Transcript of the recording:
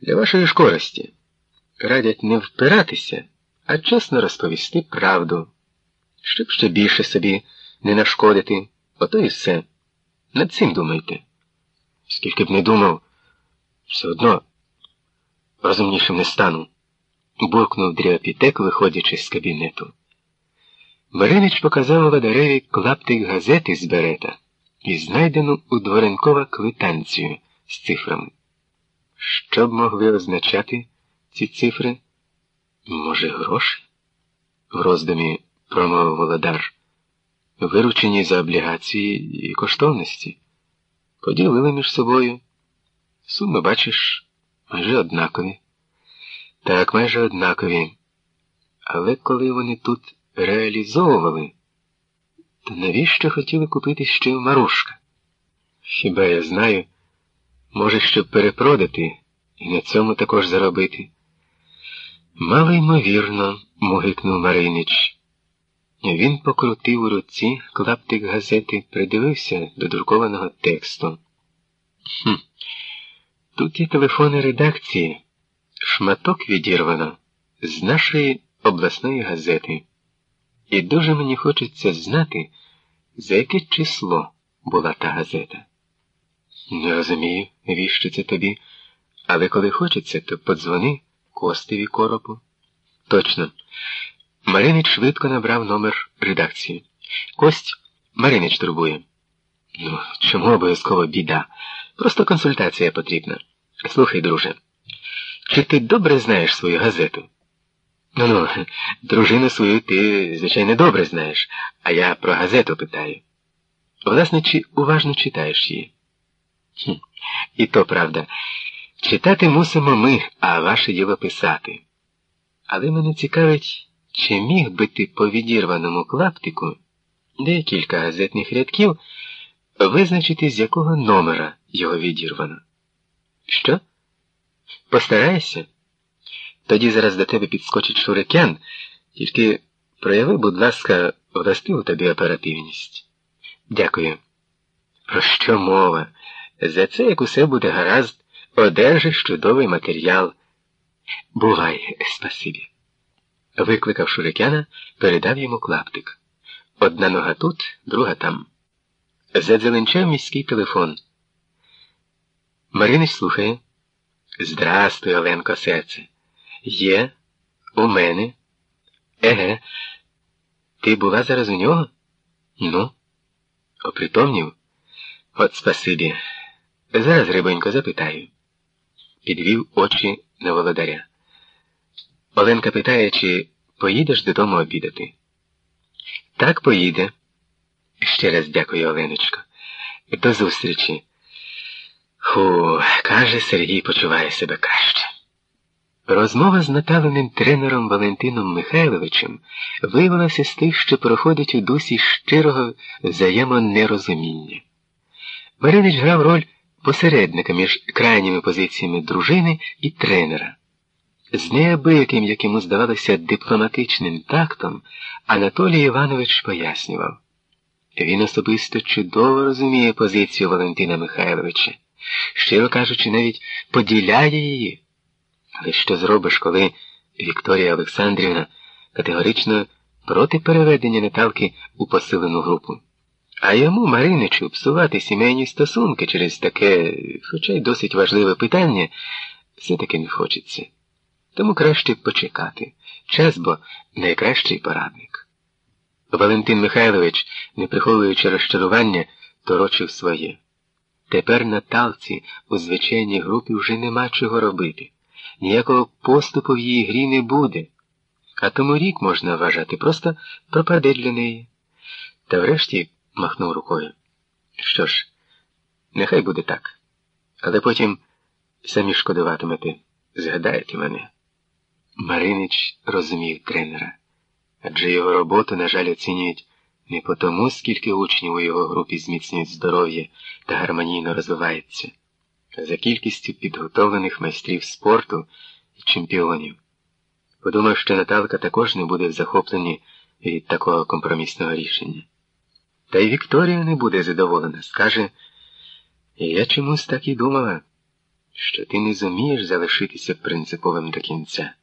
Для вашої ж користі радять не впиратися, а чесно розповісти правду, щоб ще більше собі не нашкодити, ото і все. Над цим думайте. Скільки б не думав, все одно розумнішим не стану, буркнув дріопітек, виходячи з кабінету. Маринич показав Володареві клаптик газети з берета і знайдену у Дворенкова квитанцію з цифрами. Що б могли означати ці цифри? Може, гроші? В роздумі промовив Володар. Виручені за облігації і коштовності. Поділили між собою. Суми, бачиш, майже однакові. Так, майже однакові. Але коли вони тут реалізовували, то навіщо хотіли купити ще Марушка? Хіба я знаю, може, щоб перепродати і на цьому також заробити? Мало ймовірно, мугикнув Маринич. Він покрутив у руці клаптик газети, придивився до друкованого тексту. Хм. Тут є телефони редакції, шматок відірвано з нашої обласної газети. І дуже мені хочеться знати, за яке число була та газета. Не розумію, навіщо це тобі, але коли хочеться, то подзвони Костеві коропу. Точно. Маринич швидко набрав номер редакції. Кость Маринич турбує. Ну, чому обов'язково біда? Просто консультація потрібна. Слухай, друже, чи ти добре знаєш свою газету? Ну ну, дружину свою ти, звичайно, добре знаєш, а я про газету питаю. Власне, чи уважно читаєш її? І то правда. Читати мусимо ми, а ваше діло писати. Але мене цікавить, чи міг би ти по відірваному клаптику, де кілька газетних рядків, визначити, з якого номера його відірвано? Що? Постарайся? Тоді зараз до тебе підскочить шурикян, тільки прояви, будь ласка, властиву тобі оперативність. Дякую. Про що мова? За це, як усе буде гаразд, одержиш чудовий матеріал. Бувай, спасибі. Викликав шурикяна, передав йому клаптик. Одна нога тут, друга там. Задзеленчав міський телефон. Маринич слухає. Здрастуй, Оленко, серце. Є, у мене. Еге. Ти була зараз у нього? Ну, опритомнів? От спасибі. Зараз рибонько запитаю. Підвів очі на володаря. Оленка питає, чи поїдеш додому обідати? Так, поїде. Ще раз дякую, Оленочко. До зустрічі. Ху, каже, Сергій почуває себе краще. Розмова з наталеним тренером Валентином Михайловичем виявилася з тих, що проходить у дусі щирого взаємонерозуміння. Маринич грав роль посередника між крайніми позиціями дружини і тренера. З неабияким, як йому здавалося, дипломатичним тактом, Анатолій Іванович пояснював. Він особисто чудово розуміє позицію Валентина Михайловича, щиро кажучи, навіть поділяє її. Але що зробиш, коли Вікторія Олександрівна категорично проти переведення Наталки у посилену групу? А йому, Мариничу, псувати сімейні стосунки через таке, хоча й досить важливе питання, все-таки не хочеться. Тому краще почекати. Час бо найкращий порадник. Валентин Михайлович, не приховуючи розчарування, торочив своє. Тепер на талці у звичайній групі вже нема чого робити. Ніякого поступу в її грі не буде. А тому рік можна вважати, просто пропаде для неї. Та врешті махнув рукою. Що ж, нехай буде так. Але потім самі шкодуватимете, згадаєте мене. Маринич розумів тренера, адже його роботу, на жаль, оцінюють не по тому, скільки учнів у його групі зміцнюють здоров'я та гармонійно розвивається, а за кількістю підготовлених майстрів спорту і чемпіонів. Подумав, що Наталка також не буде в захопленні від такого компромісного рішення. Та й Вікторія не буде задоволена, скаже, я чомусь так і думала. що ти не зумієш залишитися принциповим до кінця.